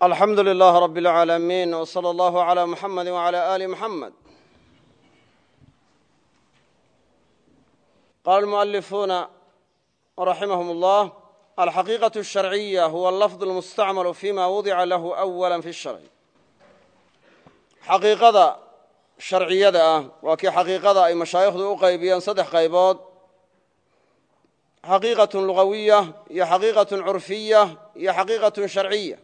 alxamdu lilaah rab اlcaalamiin w slى allahu عlى muxamadi wعalى ali muxamed qala almualifuuna raximahum اllah alxaqiiqaة الsharciya huwa alafظ اlmustacmalu fima wudica lahu أwala fi الsharci xaqiiqada sharciyada ah waa kii xaqiiqada ay mashaayikhdu u qaybiyeen saddex qaybood xaqiiqaة lugawiya iyo xaqiiqaة curfiya iyo xaqiiqaة sharciya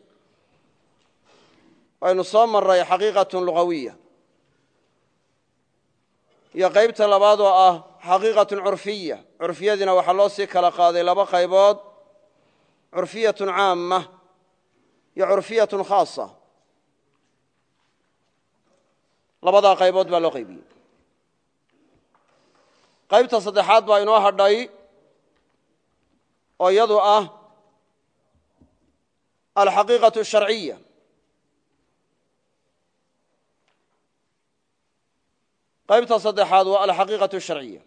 waynu soo maray xaqiiqatun lugawiya. Iyo qaybta labaad oo ah xaqiiqatun curfiya. Curfiyadiina waxaa loo sii kala qaaday laba qaybood. Curfiyatun caama iyo curfiyatun khaasa. Labadaa qaybood baa loo qaybiyey. Qaybta saddexaad baa inoo hadhay oo iyadu ah alxaqiiqaة sharciya qaybta saddexaad waa alxaqiiqaة sharciya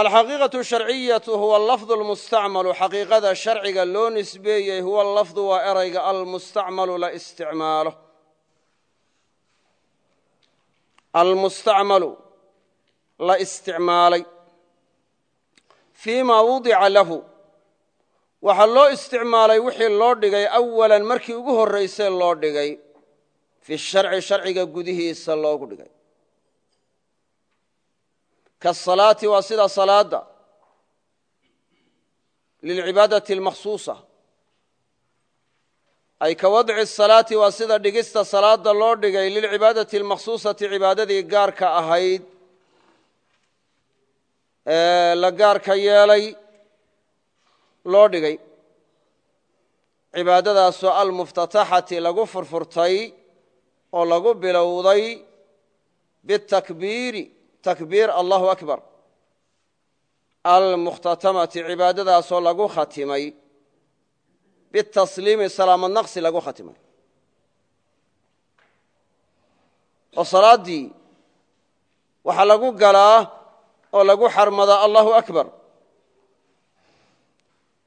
alxaqiiqaة sharciyatu huwa lafظ اlmustacmalu xaqiiqada sharciga loo nisbeeyey huwa lafdu waa erayga almustacmalu la isticmaalo almustacmalu la isticmaalay fii ma wudica lahu waxaa loo isticmaalay wixii loo dhigay awalan markii ugu horraysay loo dhigay fi sharci sharciga gudihiisa loogu dhigay kaasalaati waa sida salaadda. Lilcibaadati almakhsuusa. Ay ka wadci asalaati waa sida dhigista salaadda loo dhigay lilcibaadati almakhsuusati cibaadadii gaarka ahayd ee la gaarka yeelay loo dhigay. Cibaadadaasoo almuftataxati lagu furfurtay oo lagu bilowday bitakbiiri takbiir allahu akbar. Almukhtatamati cibaadadaasoo lagu khatimay. Bitasliimi salaamad naqsi lagu khatimay. Oo salaaddii waxaa lagu galaa oo lagu xarmadaa allahu akbar.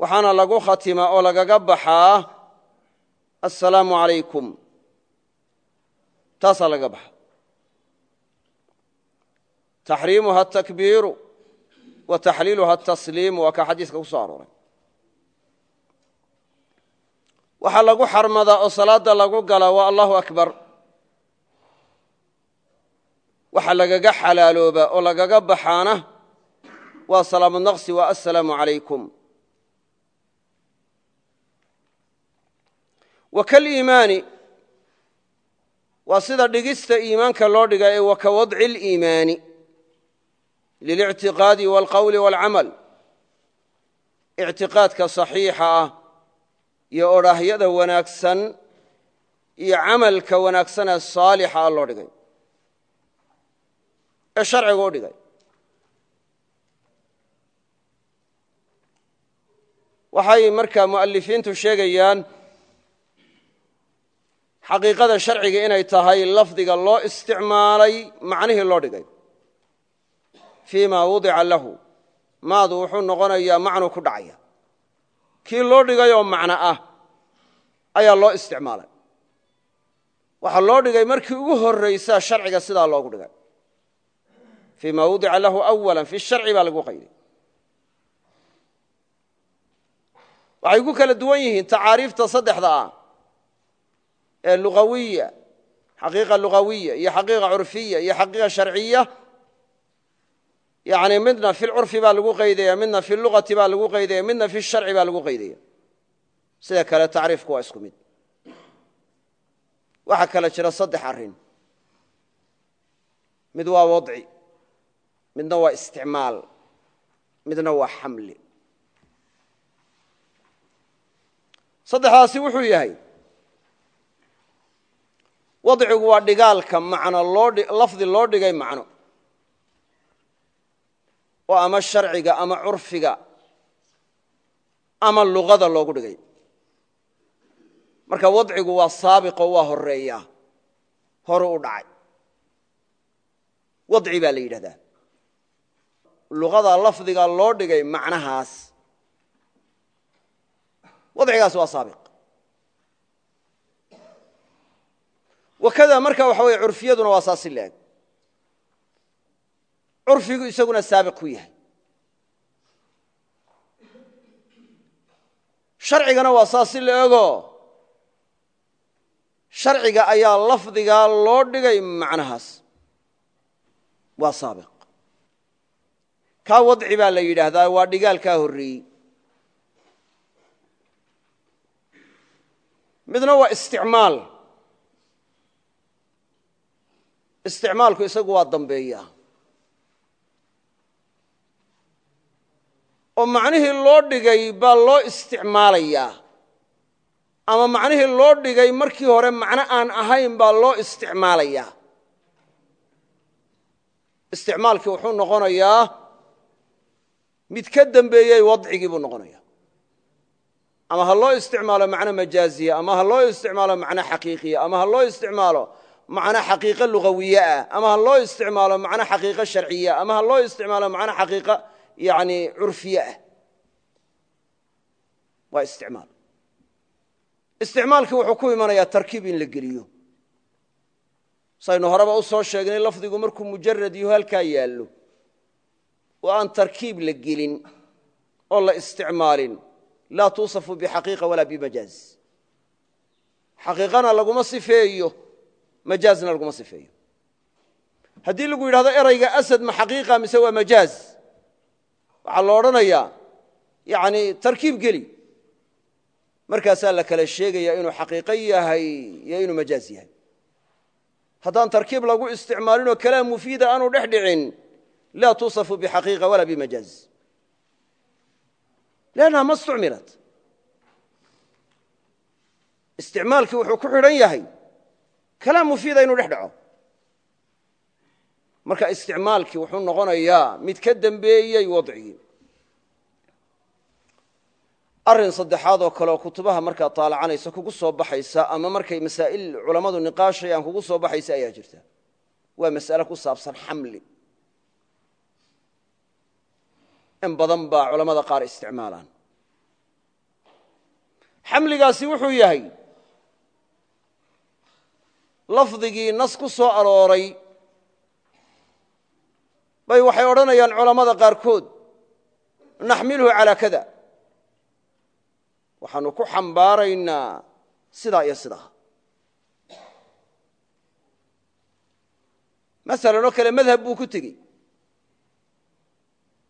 Waxaana lagu khatima oo lagaga baxaa assalaamu calaykum taasaa lagaga baxa taxriimuha atakbiiru wa taxliiluha atasliimu waa ka xadiiska ku soo arooray waxaa lagu xarmadaa oo salaadda lagu galaa waa allahu akbar waxa lagaga xalaaloobaa oo lagaga baxaana waa salaamu naqsi waa assalaamu calaykum waa sida dhigista iimaanka loo dhiga ee ka wadci اliimaani lilictiqaadi wاlqowli wاlcamal ictiqaadka saxiixa ah iyo odhaahyada wanaagsan iyo camalka wanaagsan ee saalixa ah loo dhigay. Ee sharciga u dhigay. Waxay markaa mu'alifiintu sheegayaan xaqiiqada sharciga inay tahay lafdiga loo isticmaalay macnihii loo dhigay fii ma wudica lahu. Maadu wuxuu noqonayaa macnu ku dhacaya. Kii loo dhigay oo macno ah ayaa loo isticmaalay. Waxaa loo dhigay markii ugu horraysaa sharciga sidaa loogu dhigay fii ma wudica lahu awala fi sharci baa lagu qayday. Waxay kala duwan yihiin tacaariifta saddexda ah ee lugawiya xaqiiqa lugawiya iyo xaqiiqa curfiya iyo xaqiiqa sharciya yani midna fi lcurfi baa lagu qaydaya midna fi lugati baa lagu qaydaya midna fi sharci baa lagu qaydaya sida kale tacriifku waa isku mid. Waxaa kale jira saddex arrin. Mid waa wadci midna waa isticmaal midna waa xamli. Saddexdaasi wuxuu yahay wadcigu waa dhigaalka macno lafdi loo dhigay macno oo ama sharciga ama curfiga ama luqada loogu dhigay. Marka wadcigu waa saabiqo waa horreeya horu u dhacay. Wadci baa la yidhahdaa. Luqada lafdiga loo dhigay macnahaas. Wadcigaas waa saabiq. Wakada marka waxa weye curfiyaduna waa saasi leeg curfigu isaguna saabiq ku yahay. Sharcigana waa saasi leego sharciga ayaa lafdigaa loo dhigay macnahaas. Waa saabiq. Kaa wadci baa la yidhaahdaa waa dhigaalkaa horreeyey. Midna waa isticmaal. Isticmaalku isagu waa dambeeya oo macnihii loo dhigay baa loo isticmaalayaa. Ama macnihii loo dhigay markii hore macno aan ahayn baa loo isticmaalayaa. Isticmaalkii wuxuu noqonayaa mid ka dembeeyey wadcigii buu noqonaya ama ha loo isticmaalo macno majaaziya ama ha loo isticmaalo macno xaqiiqiya ama ha loo isticmaalo macno xaqiiqo lugawiye ah ama ha loo isticmaalo macno xaqiiqo sharciya ama ha loo isticmaalo macno xaqiiqo yani curfiye ah. Waa isticmaal. Isticmaalkii wuxuu ku imanayaa tarkiib in la geliyo. Saynu horeba u soo sheegnay lafdigu markuu mujarad yaho halkaa yaallo. Oo aan tarkiib la gelin oo la isticmaalin. Laa tuusafu bixaqiiqa walaa bimajaaz. Xaqiiqana laguma sifeeyo majaazna laguma sifeeyo. Haddii lagu yidhahdo erayga asad ma xaqiiqa mise waa majaaz waxaa la odhanayaa yani tarkiib geli. Markaasaa la kala sheegaya inuu xaqiiqo yahay iyo inuu majaaz yahay. Haddaan tarkiib lagu isticmaalinoo kalaam mufiida aanu dhex laa tuusafu bixaqiiqa walaa bimajaaz. Lannaha ma istucmilat isticmaalkii wuxuu ku xidhan yahay kalaam mufiida inuu dhex marka isticmaalkii wuxuu noqonayaa mid ka dembeeyey wadcigii arrin saddexaad oo kale oo kutubaha markaa taalacanaysa kugu soo baxaysa ama markay masaa'il culammadu niqaashayaan kugu soo baxaysa ayaa jirta. Waa mas'ale ku saabsan xamli. In badan baa culammada qaar isticmaalaan. Xamligaasi wuxuu yahay lafdigii nas ku soo arooray bay waxay odhanayaan culammada qaarkood naxmiluhu calaa kada. Waxaanu ku xambaaraynaa sidaa iyo sidaa. Masalan oo kale madhab buu ku tegey.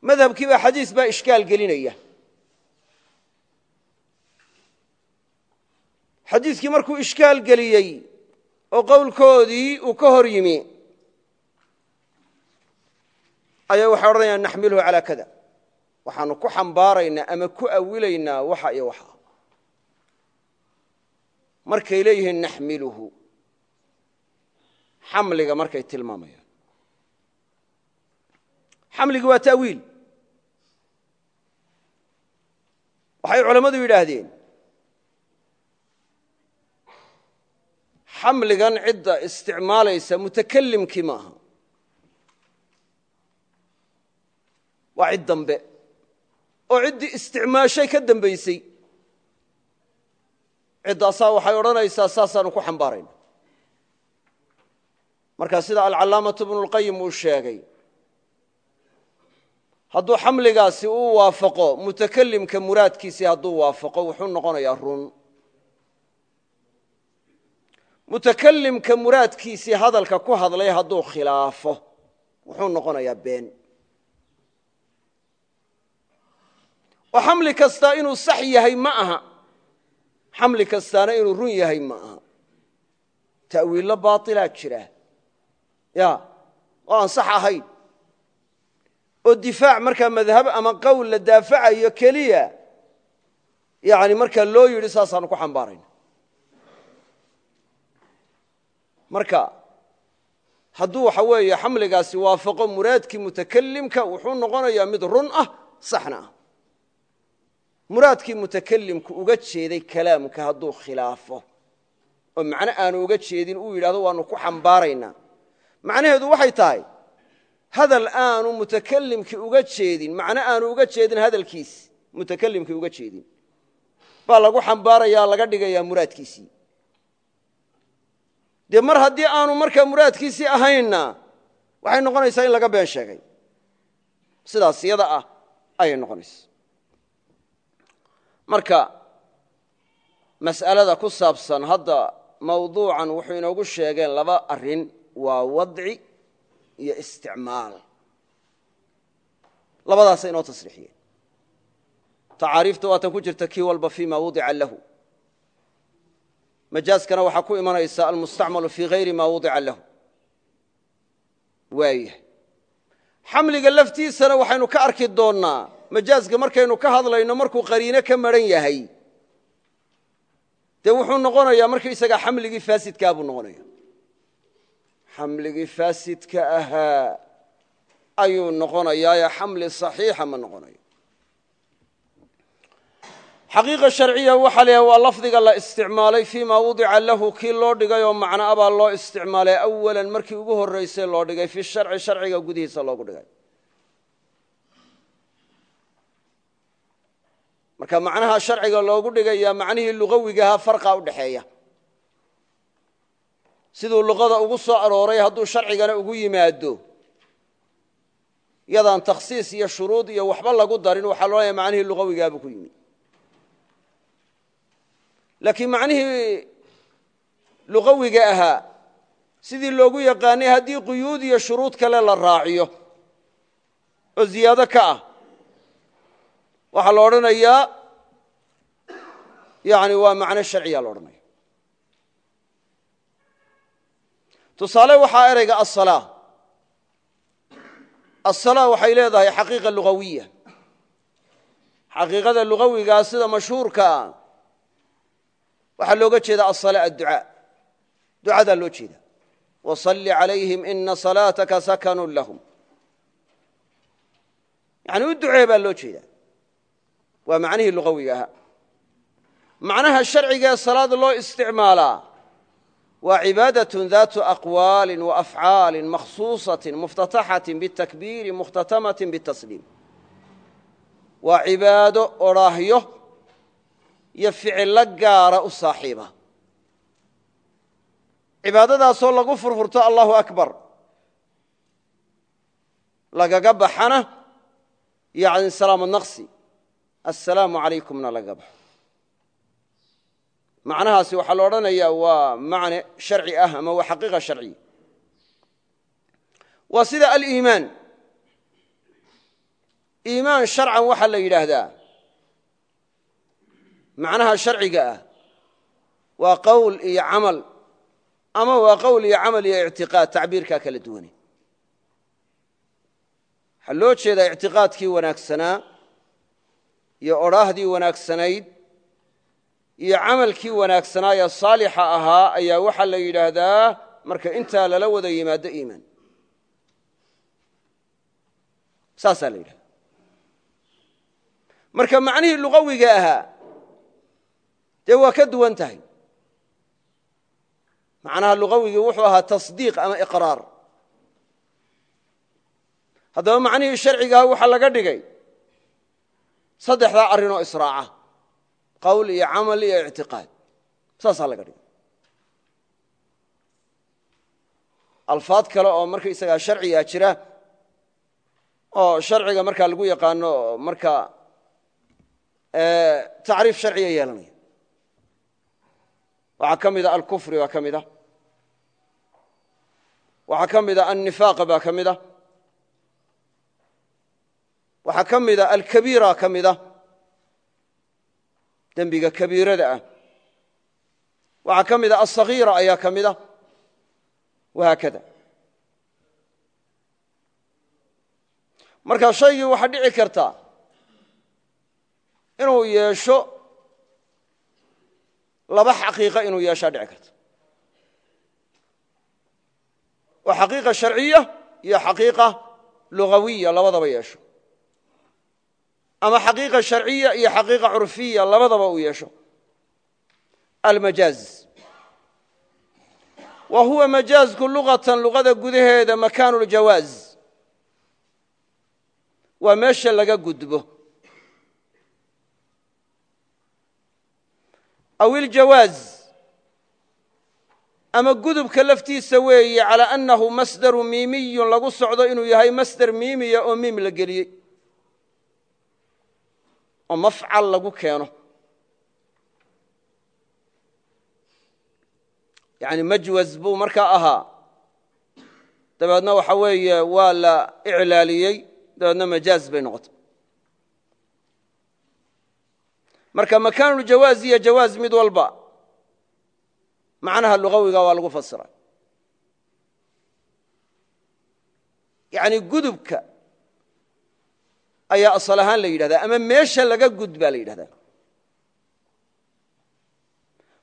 Madhabkiibaa xadiis baa ishkaal gelinaya. Xadiiskii markuu ishkaal geliyey oo qowlkoodii uu ka hor yimi ayaa waxay odhanayaan naxmiluhu calaa kada waxaanu ku xambaaraynaa ama ku awilaynaa waxa iyo waxa. Markay leeyihiin naxmiluhu. Xamliga markay tilmaamayaan. Xamligi waa ta'wiil. Waxay culammadu yidhaahdeen xamligan cidda isticmaalaysa mutakalimkii maaha waa cid dambe. Oo ciddii isticmaashay ka dambaysay. Ciddaasaa waxay odhanaysaa saasaanu ku xambaarayna. Marka sida alcalaamatu bnulqayim uu sheegay hadduu xamligaasi uu waafaqo mutakalimka muraadkiisii hadduu waafaqo wuxuu noqonayaa run. Mutakalimka muraadkiisii hadalka ku hadlay hadduu khilaafo wuxuu noqonayaa been oo xamli kastaa inuu sax yahay ma aha. Xamli kastaana inuu run yahay ma aha. Ta'wiillo baailaa jira. Ya oo aan sax ahayn. Oo difaac markaa madhab ama qowl la daafacayo keliya yani markaa loo yidhi saasaanu ku xambaarayna marka hadduu waxa weeye xamligaasi waafaqo muraadkii mutakalimka wuxuu noqonayaa mid run ah saxna ah muraadkii mutakalimku uga jeeday kalaamka hadduu khilaafo. oo macno aanu uga jeedin uu yidhahdo waanu ku xambaaraynaa. macnaheedu waxay tahay hadal aanu mutakalimkii uga jeedin macno aanu uga jeedin hadalkiis mutakalimkii uga jeedin. baa lagu xambaaraya laga dhigayaa muraadkiisii. dee mar haddii aanu markaa muraadkiisii ahaynna waxay noqonaysaa in laga been sheegay. sidaas yada ah ayay noqonaysa marka mas'alada ku saabsan hadda mawduucan wuxuu inoogu sheegeen laba arrin waa wadci iyo isticmaal. Labadaasa inoo tasriixiyeen. Tacaariifta waatan ku jirta kii walba fii wudica lahu. Majaaskana waxaa ku imanaysa almustacmalu fii hayri ma wudica lahu. Waayah xamliga laftiisana waxaynu ka arki doonnaa majaaska markaynu ka hadlayno markuu qariine ka maran yahay dee wuxuu noqonayaa markaysagaa xamligii faasidkaa buu noqonaya xamligii faasidka ahaa ayuu noqonayaaye xamli saxiixa ma noqonayo. Xaqiiqa sharciya waxaa leeyahay waa lafdiga la isticmaalay fii wudica lahu kii loo dhigay oo macno abaa loo isticmaalay awalan markii ugu horraysay loo dhigay fi sharci sharciga gudihiisa loogu dhigay marka macnaha sharciga loogu dhigaya macnihii lugawigahaa farqa u dhexeeya siduu luqada ugu soo arooray hadduu sharcigana ugu yimaado. Yadaan takhsiis iyo shuruud iyo waxba lagu darin waxaa loodhanaya macnihii lugawigaabuu ku yimi. Laakiin macnihii lugawiga ahaa sidii loogu yaqaanay haddii quyuud iyo shuruud kale la raaciyo oo ziyaado ka ah waxaa la odhanayaa yani waa macno sharciya la odhanaya. Tusaale waxaa ereyga asalaa asalaa waxay leedahay xaqiiqa lugawiya. Xaqiiqada lugawigaa sida mashhuurkaa waxaa looga jeeda asala adducaa. Ducadaa loo jeeda wasalli calayhim ina salaataka sakanun lahum. Yani u ducee baa loo jeeda waa macnihii luqawiga ahaa. Macnaha ee salaada loo isticmaalaa waa cibaadatun daatu aqwaalin wa afcaalin makhsuusatin muftataxatin bitakbiiri mukhtatamatin bitasliim. Waa cibaado odhaahyo iyo ficillo gaara u saaxiiba. Cibaadadaasoo lagu furfurto allahu akbar. Lagaga baxana yani salaamnaqsi assalaamu calaykumna lagaga baxo macnahaasi waxaa la odhanayaa waa macne sharci ah ama waa xaqiiqa sharciya waa sida aliimaan. Iimaan sharcan waxaa la yidhaahdaa. Macnaha sharciga ah waa qowl iyo camal ama waa qowl iyo camal iyo ictiqaad tacbiirkaa kala duwane waxaa loo jeedaa ictiqaadkii wanaagsanaa iyo odhaahdii wanaagsanayd iyo camalkii wanaagsanaa ee saalixa ahaa ayaa waxaa la yidhaahdaa marka intaa lala wada yimaado iimaan. Saasaa la yidhahda marka macnihii lugawiga ahaa dee waa ka duwan tahay. Macnaha lugawigii wuxuu ahaa tasdiiq ama iqraar. Haddaba macnihii sharcigaha waxaa laga dhigay saddexdaa arrinoo israaca qowl iyo camal iyo ictiqaad. Saasaa laga dhigay. Alfaad kale oo markaysagaa sharcigaa jira oo sharciga markaa lagu yaqaano marka tacriif sharciga yeelanaya. Waxaa ka mida alkufri baa ka mid a waxaa ka mida annifaaq baa ka mid a waxaa ka mida alkabiira ka mida. Dembiga kabiirada ah. Waxaa ka mida alsagiira ayaa ka mida. Wahaakada marka shaygii waxaa dhici karta inuu yeesho laba xaqiiqa inuu yeeshaa dhici karta. Oo xaqiiqa sharciya iyo xaqiiqa lugawiya labadaba yeesho ama xaqiiqa sharciya iyo xaqiiqa curfiya labadaba uu yeesho. Almajaaz wa huwa majaazku lugatan lugada gudaheeda makaanu ljawaaz waa meesha laga gudbo. Aw iljawaaz ama gudubka laftiisa weeye calaa annahu masdaru miimiyun lagu socdo inuu yahay masder miimiya oo miim la geliyey oo mafcal lagu keeno. Yani majwaz buu markaa ahaa. Dabeedna waxa weeye waa la iclaaliyey dabeedna majaaz bay noqotay. Marka makaanuljawaaz iyo jawaaz mid walba macnaha lugawiga waa lagu fasira yani gudubka ayaa asal ahaan la yidhahdaa ama meesha laga gud baa la yidhahdaa.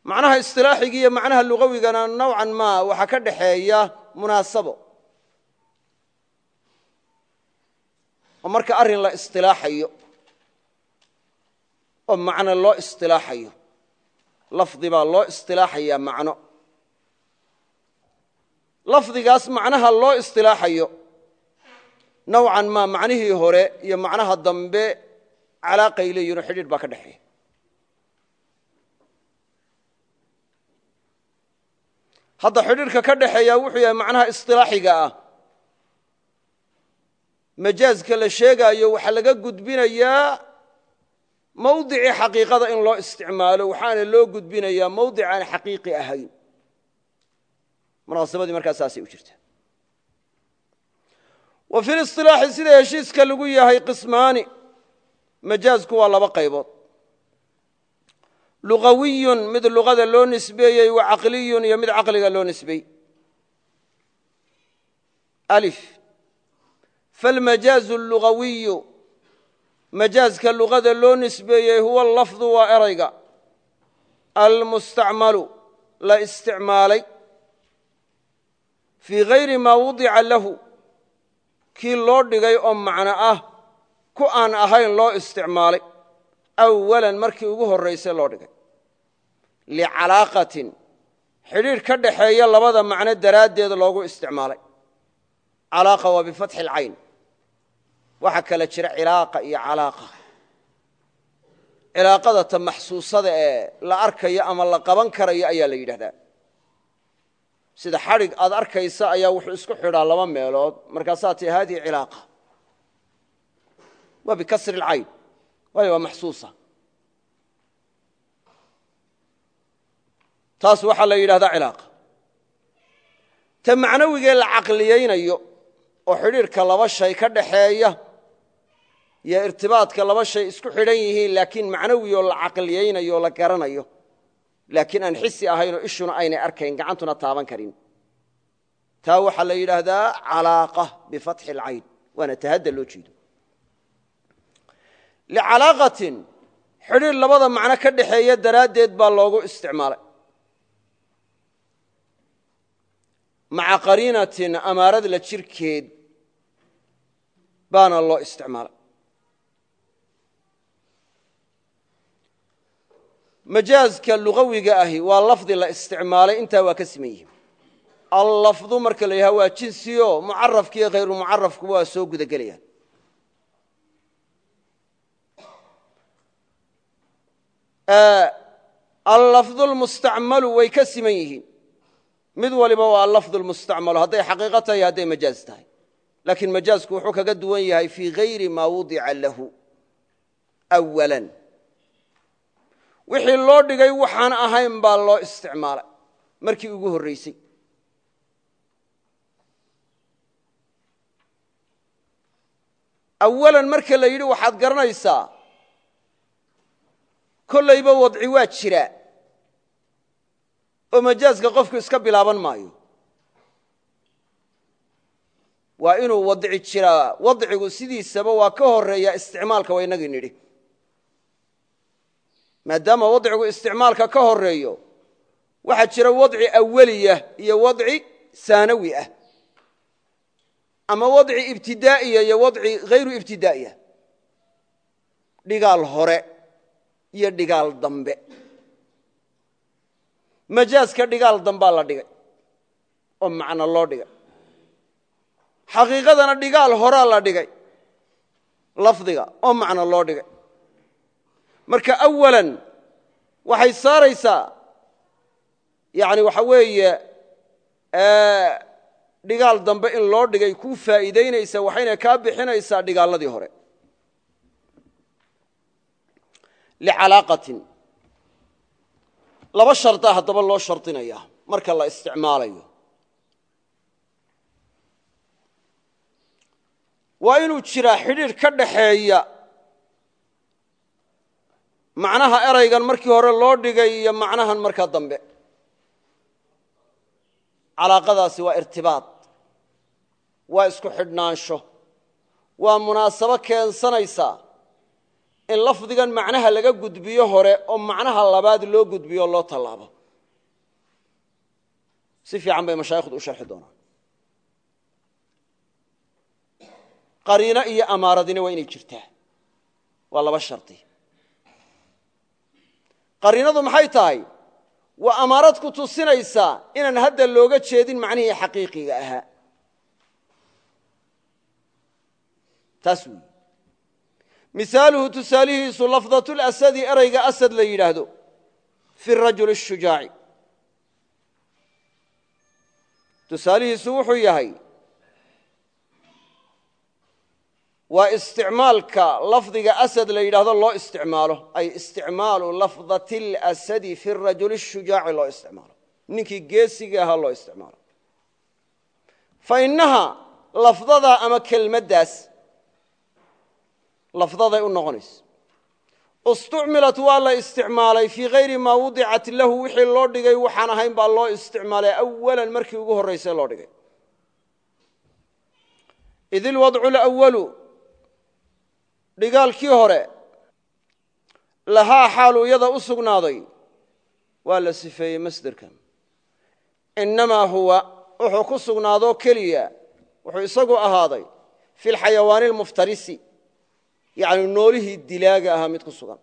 Macnaha isilaaxiga iyo macnaha lugawigana nowcan ma waxaa ka dhaxeeya munaasabo. Oo marka arrin la isilaaxayo oo macno loo isilaaxayo lafdi baa loo isilaaxayaa macno. Lafdigaas macnaha loo isilaaxayo nowcan ma macnihii hore iyo macnaha dambe calaaqay leeyihinoo xidhiidh baa ka dhexeeya. Hadda xidhiidhka ka dhaxeeya wuxuu yahay macnaha isilaaxiga ah. Majaazka la sheegaayo waxaa laga gudbinayaa mawdicii xaqiiqada in loo isticmaalo waxaana loo gudbinayaa mawdic aan xaqiiqi ahayn. Munaasabadii markaa saasay u jirta wa fi lisilaaxi sida heshiiska lagu yahay qismaani majaazku waa laba qaybood. Lugawiyun mid luqada loo nisbeeyey wa caqliyun iyo mid caqliga loo alif. Falmajaazu lugawiyu majaazka luqada loo nisbeeyey huwa lafdu waa erayga. Almustacmalu la isticmaalay. Fii hayri kii loo dhigay oo macno ah ku aan ahayn loo isticmaalay. Awalan markii ugu horraysay loo dhigay. Licalaaqatin xidhiidh ka dhaxeeya labada macno daraaddeed loogu isticmaalay. Calaaqa waa bifatxi alcayn waxaa kale jira cilaaqa iyo calaaqa. Cilaaqada ta maxsuusada ee la arkayo ama la qaban karayo ayaa la yidhahdaa sida xadhig aad arkaysa ayaa wuxuu isku xidhaa laba meelood. Markaasaa tii haadihi cilaaqa. Waa bikasri alcayn waayo waa maxsuusa. Taas waxaa la yidhahdaa cilaaqa. Ta macnawigee la caqliyaynayo oo xidhiidhka laba shay ka dhaxeeya iyo irtibaadka laba shay isku xidhan yihiin laakiin macnawi la caqliyaynayo oo la garanayo laakiin aan xisi ahaynoo ishuna aynay arkayn gacantuna taaban karin. Taa waxaa la yidhaahdaa calaaqa bifatxi alcayn. Waana tahadda loo jeedo. Licalaaqatin xidhiidh labada macno ka dhaxeeya daraaddeed baa loogu isticmaalay. Maca qariinatin amaarad la jirkeed baana loo isticmaalay majaazka lugawiga ahi waa lafdi la isticmaalay intaa waa ka siman allafdu marka la yidhaha waa jinsiyo mucarafkiiyo hayru mucarafkuba waa soo guda allafdu lmustacmalu way ka siman yihiin. Mid waliba waa allafdu lmustacmalu hadday xaqiiqo tahay hadday majaaz tahay. Laakiin majaazku wuxuu kaga duwan yahay fii hayri maa wudica lahu awalan wixii loo dhigay waxaan ahayn baa loo isticmaalay. Markii ugu horraysay awalan marka la yidhi waxaad garanaysaa kollayba wadci waa jiraa oo majaazka qofku iska bilaaban maayo. Waa inuu wadci jiraa wadcigu sidiisaba waa ka horreeya isticmaalka waa inagii nidhi maadaama wadcigu isticmaalka ka horeeyo waxaa jira wadci awaliya iyo wadci saanawi ah. Ama wadci ibtidaa'iya iyo wadci hayru ibtidaa'iya. Dhigaal hore iyo dhigaal dambe. Majaaska dhigaal dambaa la dhigay oo macno loo dhigay. Xaqiiqadana dhigaal horaa la dhigay lafdiga oo macno loo dhigay marka awalan waxay saaraysaa yani waxa weeye dhigaal dambe in loo dhigay kuu faa'iidaynaysa waxayna kaa bixinaysaa dhigaalladii hore. Licalaaqatin. Laba shardaa haddaba loo shardinaya marka la isticmaalayo. Waa inuu jiraa xidhiidh ka dhaxeeya macnaha eraygan markii hore loo dhigay iyo macnahan markaa dambe. Calaaqadaasi waa irtibaad waa isku xidhnaansho waa munaasabo keensanaysaa in lafdigan macnaha laga gudbiyo hore oo macnaha labaad loo gudbiyo loo tallaabo. Si fiican bay mashaayikhdu u sharxi doonaan. Qariino iyo amaaradina waa inay jirtaa. Waa laba shardi qariinadu maxay tahay? Waa amaarad ku tusinaysaa inaan hadda looga jeedin macnihii xaqiiqiga ahaa. Taas weyi misaaluhu tusaalihiisu lafdatlasadi erayga asad la yidhaahdo fi rajuli shujaaci. Tusaalihiisu wuxuu yahay waa isticmaalka lafdiga asad la yidhaahdo loo isticmaalo ay isticmaalu lafdati اlasadi fi rajuli shujaaci loo isticmaalo. Ninkii geesiga ahaa loo isticmaalo. Fa inaha lafdadaa ama kelmaddaas lafdaday u noqonaysa. Istucmilat waa la isticmaalay fii hayri maa wudicat lahu wixii loo dhigay waxaan ahayn baa loo isticmaalay awalan markii ugu horraysay loo dhigay. Id ilwadcu lwalu dhigaalkii hore lahaa xaalu iyada u sugnaaday waa la sifeeyey masderkan. Innamaa huwa wuxuu ku sugnaadoo keliya wuxuu isagu ahaaday fi lxayawaani almuftarisi yacni noolihii dilaaga ahaa mid ku sugan.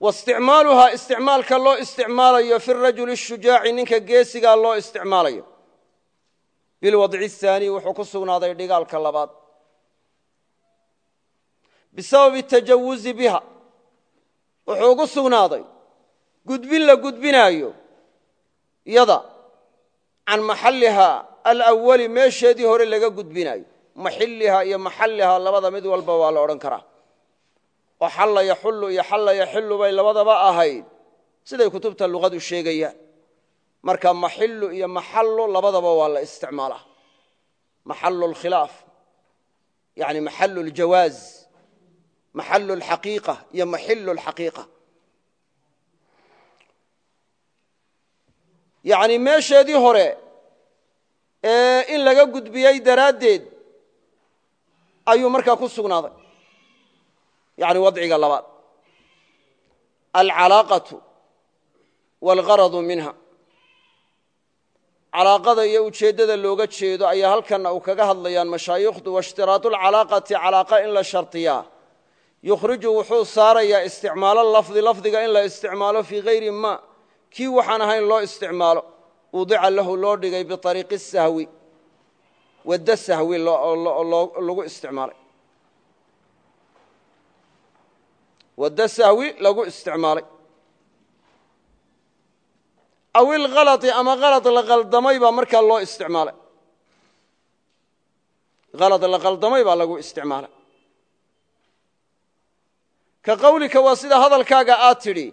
Waisticmaaluhaa isticmaalka loo isticmaalayo fi rajuli shujaaci ninka geesigaa loo isticmaalayo bilwadci ahaani wuxuu ku sugnaaday dhigaalka labaad bisababi tajawuzi biha wuxuu ugu sugnaaday gudbin la gudbinaayo yada can maxallihaa alawali meesheedii hore laga gudbinaayo maxillihaa iyo maxallihaa labada mid walba waa la odhan karaa oo xalla yaxullu iyo xalla yaxillu bay labadaba ahayd siday kutubta luqadu sheegayaan marka maxillu iyo maxallu labadaba waa la isticmaalaa maxallu lkhilaaf yani maxallu ljawaaz maxallu lxaqiiqa iyo maxillu lxaqiiqa yacni meesheedii hore ee in laga gudbiyey daraaddeed ayuu markaa ku sugnaaday. Yani wadciga labaad. Alcalaaqatu waalgaradu minha calaaqada iyo ujeeddada looga jeedo ayaa halkanna uu kaga hadlayaan mashaayikhdu waishtiraatu alcalaaqati calaaqa in la shartiyaa. Yukhriju wuxuu saarayaa isticmaalo lafdi lafdiga in la isticmaalo fii hayri ma kii waxaan ahayn loo isticmaalo. Wudica lahu loo dhigay biariiqi sahwi waddo sahwi lagu isticmaalay. Waddo sahwi lagu isticmaalay aw ilhalai ama halad la qaldamay baa markaa loo isticmaalay. Halad la qaldamay baa lagu isticmaalay. Ka qawlika waa sida hadalkaaga aad tidhi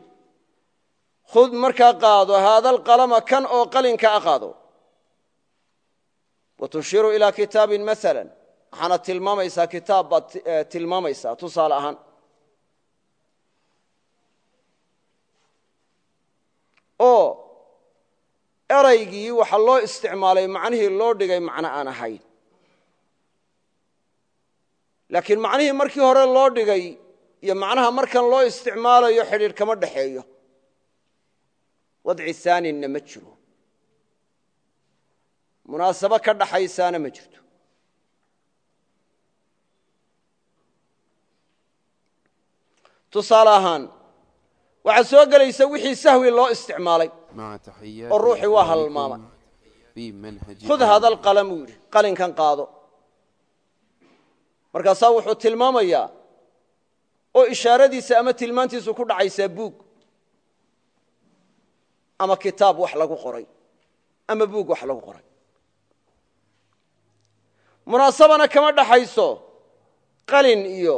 khud markaa qaado haada alqalama kan oo qalinka a qaado wa tushiru ilaa kitaabin maala waxaana tilmaamaysaa kitaab baad tilmaamaysaa tusaale ahaan. Oo eraygii waxaa loo isticmaalay macnihii loo dhigay macno aan ahayn. Laakiin macnihii markii hore loo dhigay iyo macnaha markan loo isticmaalayo xidhiidh kama dhaxeeyo. Wadci haaninna ma jiro. Munaasabo ka dhaxaysaana ma jirto. Tusaale ahaan waxaa soo gelaysa wixii sahwi loo isticmaalay oo ruuxii waa halmaamay khud hada alqalam uu yidhi qalinkan qaado markaasaa wuxuu tilmaamayaa oo ishaaradiisa ama tilmaantiisu ku dhacaysaa buug ama kitaab wax lagu qoray ama buug wax lagu qoray munaasabana kama dhaxayso qalin iyo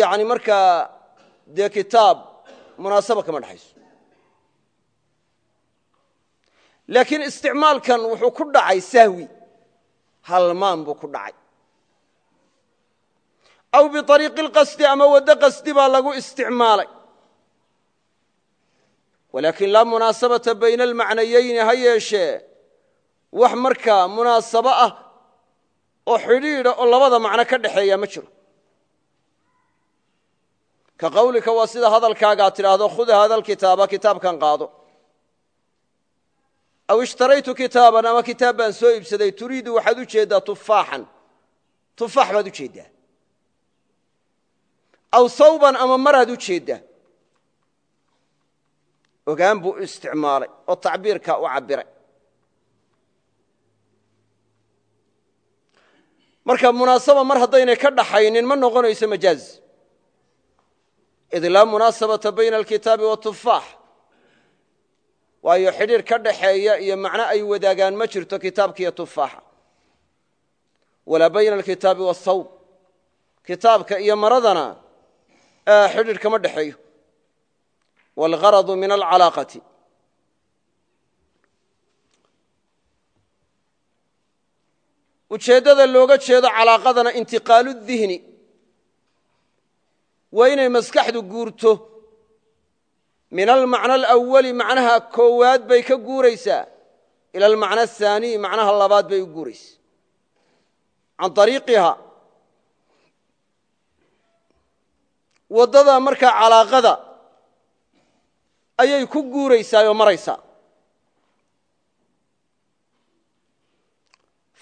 yani markaa dee kitaab munaasaba kama dhexayso laakiin isticmaalkan wuxuu ku dhacay sahwi. Halmaan buu ku dhacay. Aw biariiqi اlqasdi ama waddo qasdi baa lagu isticmaalay. Walaakin laa munaasabata bayna almacnayayni ha yeeshee wax markaa munaasabo ah oo xidhiidha oo labada macno ka dhexeeya ma jiro. Ka qawlika waa aw ishtaraytu kitaaban ama kitaab baan soo iibsaday turiidu waxaad u jeeddaa tufaaxan tufaax baad u jeeddaa aw sawban ama maraad u jeeddaa ogaan buu u isticmaalay oo tacbiirkaa u cabbiray marka munaasaba mar haddaynay ka dhaxaynin ma noqonayso majaaz id laa waayo xidhiir ka dhaxeeya iyo macno ay wadaagaan ma jirto kitaabka iyo tufaaxa. walaa bayna alkitaabi waasawb kitaabka iyo maradana xidhiir kama dhexeeyo waalgaradu min alcalaaqati. ujeeddada looga jeedo calaaqadana intiqaalu dihni. waa inay maskaxdu guurto min almacna alawali macnaha koowaad bay ka guuraysaa. Ila almacna ahaaniy macnaha labaad bay u guuraysaa. Can ariiqiha waddada markaa calaaqada ayay ku guuraysaa oo maraysaa.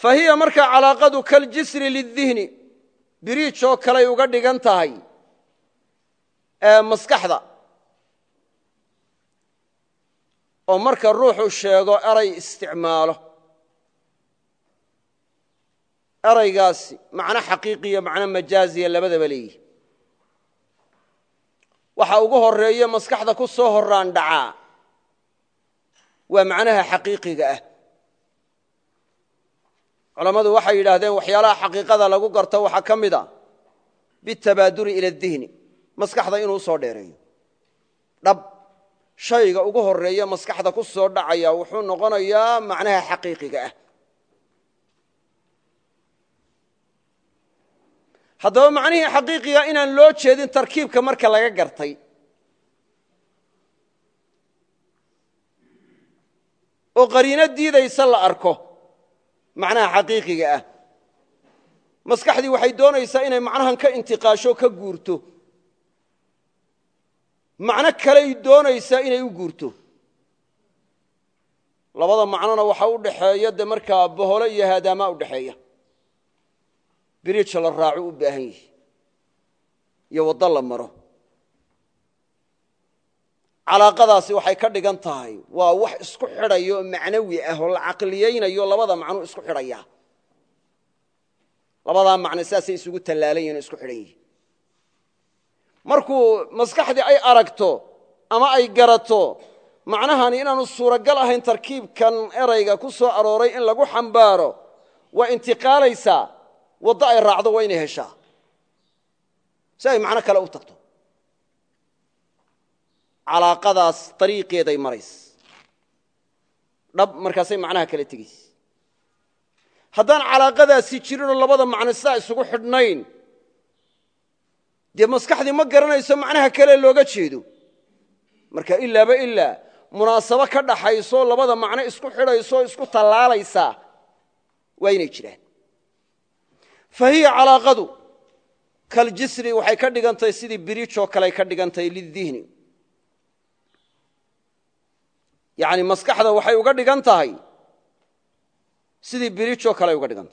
Fa hiya markaa calaaqadu kaljisri lidihni biriij oo kaley uga dhigan tahay maskaxda oo marka ruuxu sheego eray isticmaalo. Eraygaasi macno xaqiiqiya macno majaaziya labadaba leeyihi waxa ugu horreeya maskaxda ku soo horaan dhacaa waa macnaha xaqiiqiga ah. Culammadu waxay yidhaahdeen waxyaalaha xaqiiqada lagu garto waxaa ka mid a bitabaaduri ila dihni. Maskaxda inuu u soo dheereeyo. Dhab shayga ugu horreeya maskaxda ku soo dhacaya wuxuu noqonayaa macnaha xaqiiqiga ah. Haddaba macnihii xaqiiqiga inaan loo jeedin tarkiibka marka laga gartay. Oo qariino diidaysa la arko macnaha xaqiiqiga ah. Maskaxdii waxay doonaysaa inay macnahan ka intiqaasho ka guurto macno kaley doonaysaa inay u guurto. Labada macnona waxa u dhaxeeya de markaa bohole iyo haadaamaa u dhaxeeya biriija la raacu u baahan yihi iyo waddo la maro. Calaaqadaasi waxay ka dhigan tahay waa wax isku xidhaya oo macnawi ah oo la caqliyaynayo labada macno isku xidhaya. Labadaa macno saasay isugu tallaalan isku xidhan yihiin markuu maskaxdii ay aragto ama ay garato macnahani inaanu suuragal ahayn tarkiibkan erayga ku soo arooray in lagu xambaaro waa intiqaalaysaa waddo ay raacdo waa inay heshaa. Si ay macno kale u tagto. Calaaqadaas dariiqeeday marays. Dhab markaasay macnaha kale tegays. Haddaan calaaqadaasi jirinoo labada macno sidaa isugu xidhnayn dee maskaxdii ma garanayso macnaha kale looga jeedo. Marka ilaaba ilaa munaasabo ka dhaxayso labada macno isku xidhayso o isku tallaalaysaa waa inay jiraan. Fa hiya calaaqadu kaljisri waxay ka dhigantahay sidii biriijoo kaley ka dhigantahay lidihni yani maskaxda waxay uga dhigan tahay sidii biriijoo kaley uga dhigan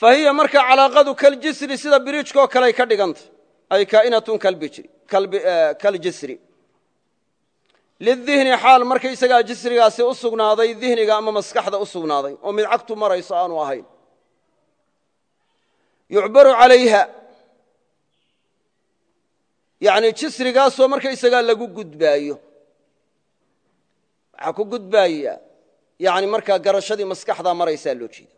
fa hiya marka calaaqadu kaljisri sida biriijkoo kaley ka dhigantay ay kaa'inatun kaljisri lidihni xaal markaysagaa jisrigaasi u sugnaaday dihniga ama maskaxda u sugnaaday oo mid cagtu marayso aanu ahayn yucbaru calayha yani jisrigaasoo markaysagaa lagu gudbaayo waxaa ku gudbaaya yani markaa garashadii maskaxdaa maraysaa loo jeeda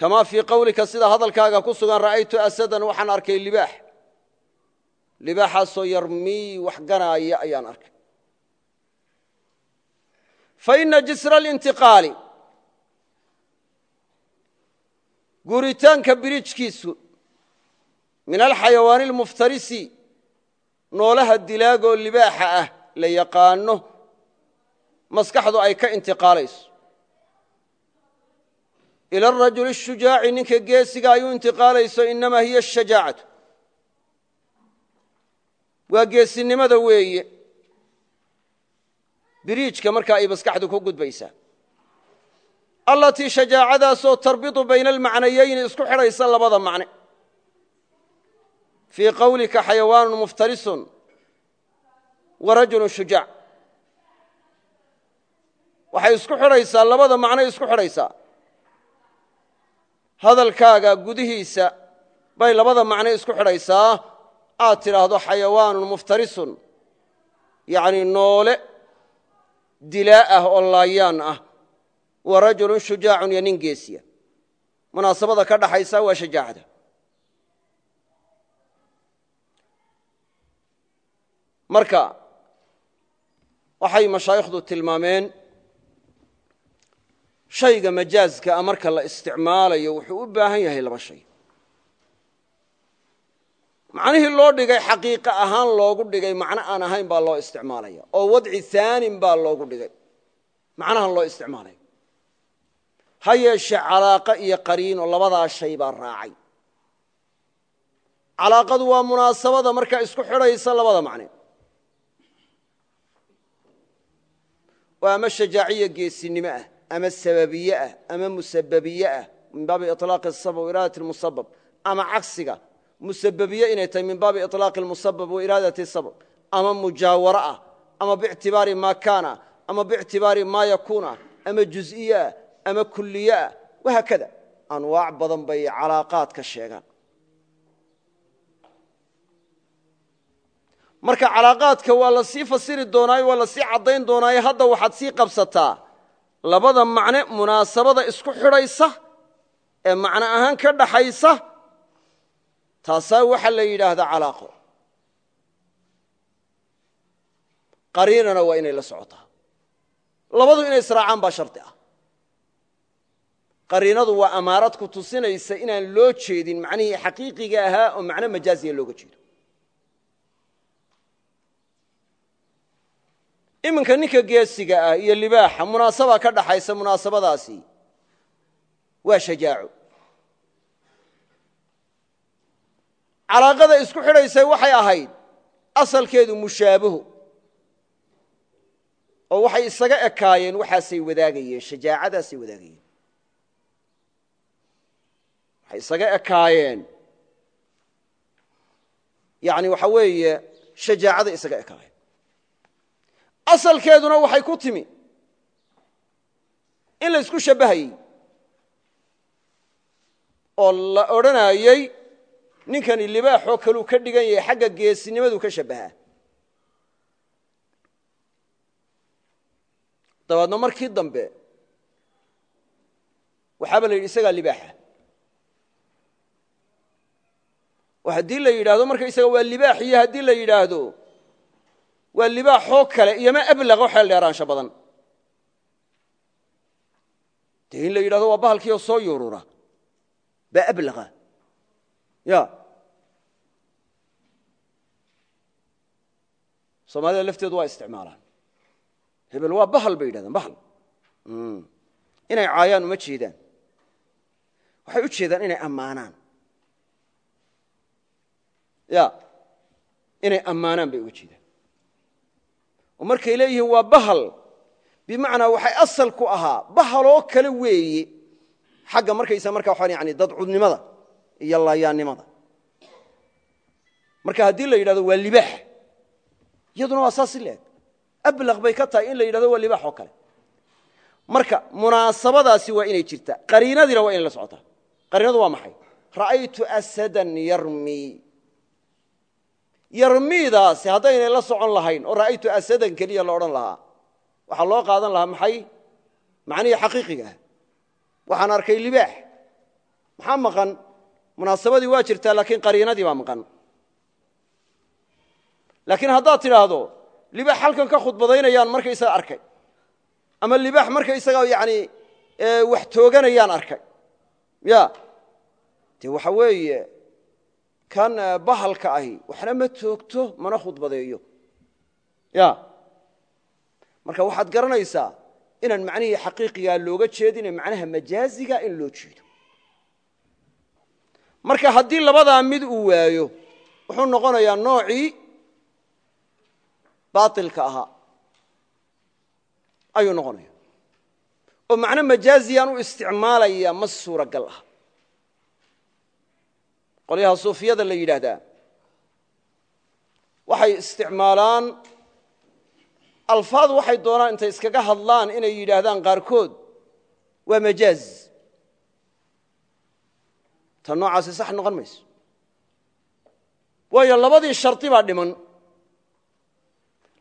kamaa fii qawlika sida hadalkaaga ku sugan ra'aytu asadan waxaan arkay libaax. Libaaxaasoo yarmii wax ganaaya ayaan arkay. Faina jisra alintiqaali guuritaanka birijkiisu min alxayawaani almuftarisi noolaha dilaagoo libaaxa ah la yaqaano maskaxdu ay ka intiqaalayso ila arajuli ashujaaci ninka geesiga ay u intiqaalayso inamaa hiya ashajaacatu waa geesinimada weeye biriijka markaa ay maskaxdu ku gudbaysaa allatii shajaacadaasoo tarbitu bayna almacnayayni isku xidhaysa labada macne fii qawlika xayawaanu muftarisun wa rajulu shujaac waxay isku xidhaysaa labada macnoy isku xidhaysaa hadalkaaga gudihiisa bay labada macno isku xidhaysaa. Aad tidhaahdo xayawaanun muftarisun yacni noole dilaa ah oo laayaan ah. Wa rajulun shujaacun iyo nin geesiya. Munaasabada ka dhaxaysa waa shajaacada. Marka waxay mashaayikhdu tilmaameen shayga majaazka a marka la isticmaalayo wuxuu u baahan yahay laba shay. Macnihii loo dhigay xaqiiqa ahaan loogu dhigay macno aan ahayn baa loo isticmaalaya. Oo wadci aanin baa loogu dhigay macnahan loo isticmaalaya. Ha yeeshe calaaqa iyo qariino labadaa shay baa raacay. Calaaqadu waa munaasabada markaa isku xidhaysa labada macne. Oo ama shajaaciya geesinimo ah ama sababiye ah ama musababiye ah min baabi ilaaq sabab wairaadat musabab ama cagsiga musababiye inay tahay min baabi ilaaq musabab wairaadat sabab ama mujaawaro ah ama bictibaari maa kaana ah ama bictibaari maa yakuun ah ama juziye ah ama kuliye ah wahaakada anwaac badan bay calaaqaadka sheegaan. Marka calaaqaadka waa la sii fasiri labada macne munaasabada isku xidhaysa ee macno ahaan ka dhaxaysa taasaa waxaa la yidhaahdaa calaaqo. Qariinana waa inay la socotaa. Labadu inay israacaan baa shardi ah. Qariinadu waa amaarad ku tusinaysa inaan loo jeedin macnihii xaqiiqiga ahaa oo macno majaaziya looga jeedo iminka ninka geesiga ah iyo libaaxa munaasaba ka dhaxaysa munaasabadaasi. Waa shajaaco calaaqada isku xidhaysay waxay ahayd asalkeedu mushaabaho oo waxay isaga ekaayeen waxaasay wadaagayeen shajaacadaasay wadaagayeen. Waxay isaga ekaayeen. Yani waxa weeye shajaacada isaga ekaayeen asalkeeduna waxay ku timi. In la isku shabbahayey oo la odhanayey ninkani libaaxoo kaluu ka dhigan yahay xagga geesinimadu ka shabbahaa dabeedna markii dambe waxaaba la yidhi isagaa libaaxa. Oo haddii la yidhaahdo markaysaga waa libaax iyo haddii la yidhaahdo waa libaaxoo kale iyoma ablaqo xeel dheeraansho badan. Dee in la yidhahdo waa bahalkiioo soo yuurura. Baa ablaqa ya soomaalida lafteedu waa isticmaalaan. Hebel waa bahal bay yidhahdaan bahal. Inay caayaan uma jeedaan. Waxay u jeedaan inay ammaanaan. Ya inay ammaanaan bay uga jeedaan oo markay leeyihiin waa bahal. Bimacnaa waxay asal ku ahaa bahaloo kale weeye xagga markaysa marka waxaan yani dadcudnimada iyo laayaannimada marka haddii la yidhahdo waa libaax iyaduna waa saas leeg. Ablaq bay ka tahay in la yidhahdo waa libaax oo kale. Marka munaasabadaasi waa inay jirtaa. Qariinadiina waa inay la socotaa. Qariinadu waa maxay? Ra'aytu asadan yarmi yarmiidaasi haddaynay la socon lahayn oo ra'aytu asadan keliya la odhan lahaa. Waxaa loo qaadan lahaa maxay? Macnihii xaqiiqiga ah. Waxaan arkay libaax. Maxaa maqan? Munaasabadii waa jirtaa laakiin qariinadii baa maqan. Laakiin haddaad tidhaahdo libaax halkan ka khudbadaynayaan markaysaga arkay. Ama libaax markaysaga yani wax tooganayaan arkay. Ya dee waxa weeye kan bahalka ahi waxna ma toogto mana khudbadeeyo. Ya. Marka waxaad garanaysaa inaan macnihii xaqiiqigaa looga jeedine macnaha majaaziga in loo jeedo. Marka haddii labadaa mid uu waayo wuxuu noqonayaa noocii baailka ahaa. Ayuu noqonaya oo macno majaaziyaan u isticmaalaya ma suuragal ah qolyaha suufiyada la yidhaahdaa. Waxay isticmaalaan alfaad waxay doonaan intay iskaga hadlaan inay yidhaahdaan qaarkood waa majaaz. Tan noocaasi sax noqon mayso. Waayo labadii shardi baa dhiman.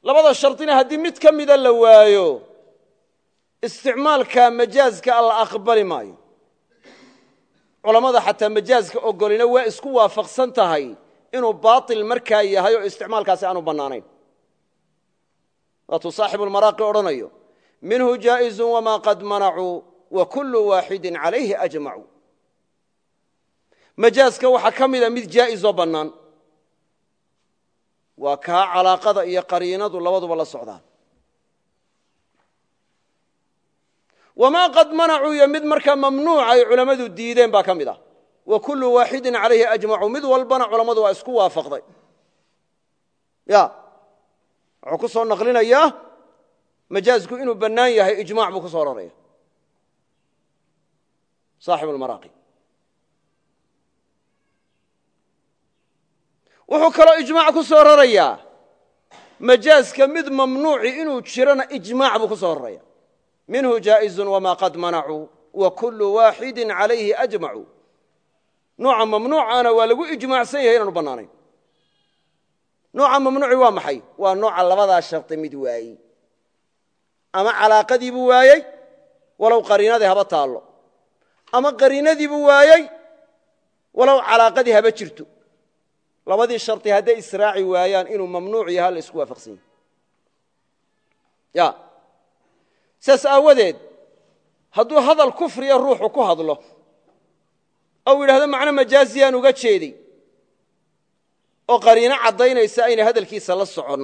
Labada shardina haddii mid ka mida la waayo isticmaalka majaazka la aqbali maayo culammada xataa majaazka ogolina waa isku waafaqsan tahay inuu baatil markaa yahay oo isticmaalkaasi aanu bannaanayn. Waatuu saaxibulmaraaqi odhanayo minhu jaa'izu wamaa qad manacuu wa kullu waaxidin calayhi ajmacu majaazka waxaa ka mida mid jaa'izoo bannaan. Waa kaa calaaqada iyo qariinadu labaduba la socdaan wamaa qad manacuu iyo mid markaa mamnuuca ay culammadu diideen baa ka mid ah wa kullu waaxidin calayhi ajmacu mid walbana culammadu waa isku waafaqday ya wuxuu ku soo naqlinayaa majaazku inuu bannaan yahay ijmac buu ku soo raraya saaxib almaraaqi wuxuu kaloo ijmaac ku soo rarayaa majaazka mid mamnuuci inuu jirana ijmaac buu ku soo raraya minhu jaa'izun wamaa qad manacuu wa kullu waaxidin calayhi ajmacu nooca mamnuucaana waa lagu ijmaacsan yahay inaanu bannaanayn. Nooca mamnuuci waa maxay? Waa nooca labadaa shardi mid waayey. Ama calaaqadiibuu waayey walow qariinadii haba taallo. Ama qariinadiibuu waayey walow calaaqadii haba jirto. Labadii shardi hadday israaci waayaan inuu mamnuuc yaha la isku waafaqsan yahy ya saas aawadeed hadduu hadal kufriya ruuxu ku hadlo ou yidhahdo macno majaaziyaan uga jeeday oo qariino caddaynaysa ayna hadalkiisa la socon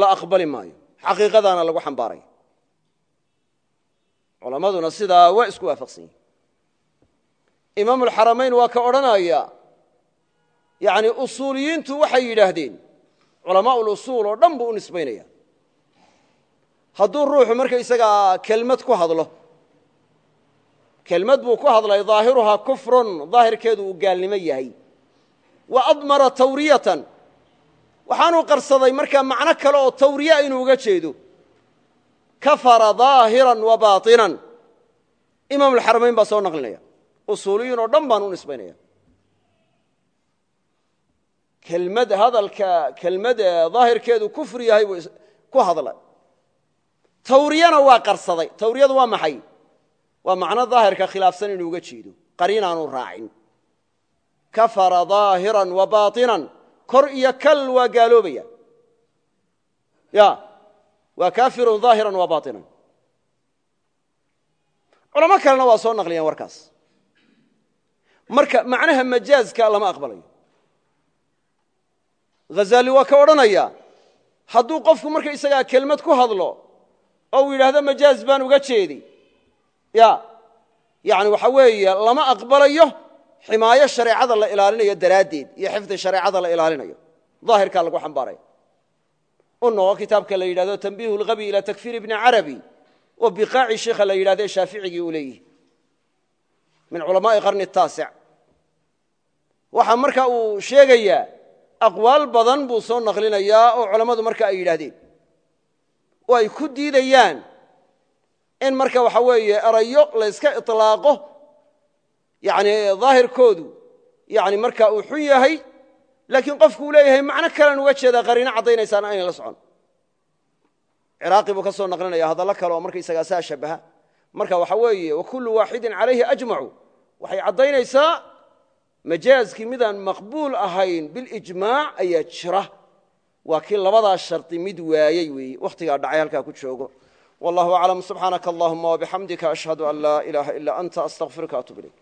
la aqbali maayo. Xaqiiqadaana lagu xambaaraya. Culammaduna sidaa waa isku waafaqsan yihiin imaamulxaramayn waa ka odhanaya yani usuuliyiintu waxay yidhaahdeen culamaau lusuul oo dhan buu u nisbaynaya hadduu ruuxu markaysagaa kelmad ku hadlo kelmad buu ku hadlay daahiruhaa kufrun. Daahirkeedu uu gaalnimo yahay. Wa admara tawriyatan. Waxaanuu qarsaday markaa macno kale oo tawriya inuu uga jeedo. Kafara daahiran wa baainan imaamulxaramayn baa soo naqlinaya. Usuuliyiin oo dhan baan u nisbaynaya. Kelmad hadalka kelmad daahirkeedu kufri yahay buu ku hadlay tawriyana waa qarsaday. Tawriyadu waa maxay? Waa macno daahirka khilaafsan inuu uga jeedo. Qariinaanu raacin. Kafara daahiran wa baainan kor iyo kal waa gaaloobaya. Ya. Waa kaafirun daahiran wa baainan culamo kalena waa soo naqliyaan warkaas. Marka macnaha majaazka lama aqbalayo. Hazali waa ka odhanaya hadduu qofku marka isagaa kelmad ku hadlo oo uu yidhaahdo majaaz baan uga jeeday ya yani waxa weeye lama aqbalayo ximaayo shareecada la ilaalinayo daraaddeed iyo xifdi shareecada la ilaalinayo. Daahirkaa lagu xambaaraya u noqo kitaabka la yidhahdo tanbiihu lhabi ila takfiir ibni carabi oo biqaaci sheikha la yidhahdo shaaficigii uu leeyihi min culamaai qarni taasic waxaa marka uu sheegayaa aqwaal badan buu soo naqlinayaa oo culammadu marka ay yidhaahdeen oo ay ku diidayaan. In marka waxa weeye erayo layska iطlaaqo yani daahirkoodu yani marka uu xun yahay laakiin qofku uu leeyahay macno kalean uga jeedaa qariino caddaynaysaana aynay la socon. Ciraaqi buu ka soo naqlinaya hadallo kale oo markaysagaa saa shabaha. Marka waxa weeye wa kullu waaxidin calayhi ajmacu waxay caddaynaysaa majaazkii midaan maqbuul ahayn bilijmaac ayaa jira waa kii labadaa shardi mid waayey weeye wakhtigaa dhacay halkaa ku joogo. Wallahu aclam subxaanaka allahuma wabixamdika ashhadu an laa ilaaha ilaa anta astaqfiruka atub ilayk